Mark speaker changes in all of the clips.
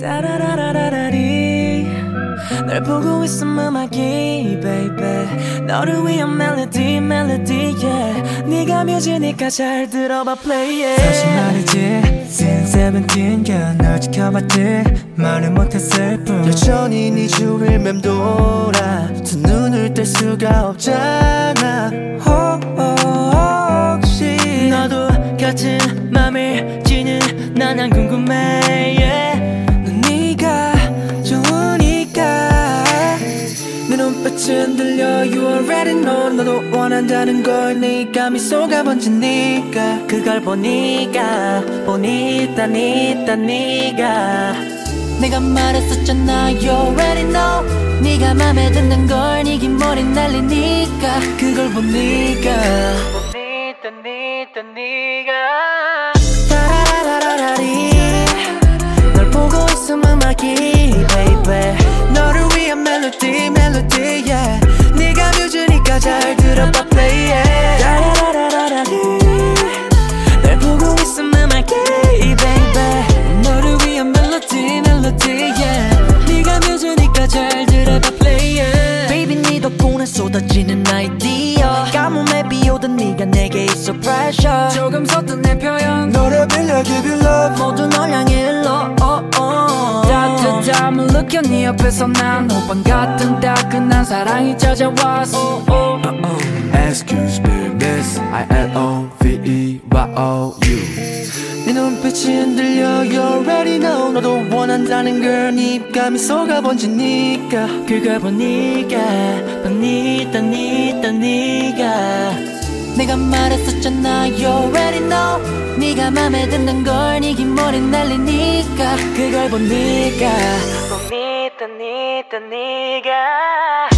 Speaker 1: 따라라라라리. 널 보고 있음 음악이 baby. 너를 위한 멜로디 멜로디 yeah. 네가 뮤지니까 잘 들어봐 play it.
Speaker 2: 사실 말이지 Since seventeen girl 널 지켜봤지. 말을 못했을 뿐.
Speaker 3: 여전히 네 주위를 맴돌아. 두 눈을 뗄 수가 없잖아.
Speaker 1: 혹 Already know 너도 원한다는 걸 네가 미소가 번지니까 그걸 보니까 보니까 니까 네가. 내가 말했었잖아 You already know. 네가 맘에 드는 걸 네기 머리 날리니까. 그걸 보니까 보니까 니까 네가. 따라라라라리. 널 보고 있음 음악이 baby. 너를 위한 멜로디 쏟아지는 아이디어. 가뭄에 비오던 네가 내게 있어 pressure. 조금 섰던 내 표현.
Speaker 3: 너를 빌려 give you love.
Speaker 1: 모두 널 향해. 따뜻함을 느껴 네 옆에서 난 호빵 같은 따끈한 사랑이 찾아왔어. oh, oh.
Speaker 3: Excuse me miss. I L O V E Y O U. 네 눈빛이 흔들려 You already know. 너도 원한다는 걸 니가 미소가 번지니까.
Speaker 1: 그걸 보니까 보니까 니까 네가 내가 말했었잖아 You already know. 네가 맘에 드는 걸 네기 머리 날리니까. 그걸 보니까? 보니까 니까 네가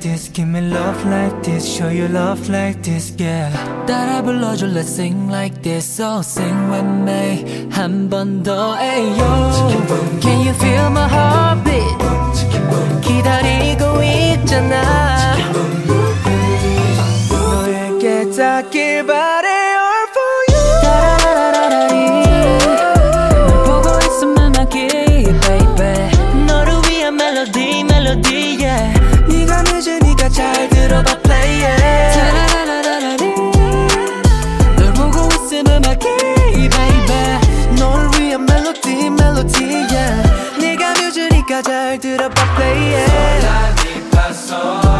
Speaker 2: this Give me love like this Show you love like this yeah
Speaker 1: 따라 불러줘 Let's sing like this So sing with me 한 번 더 Ayo Can you feel my heartbeat 기다리 player. Sola mi paso.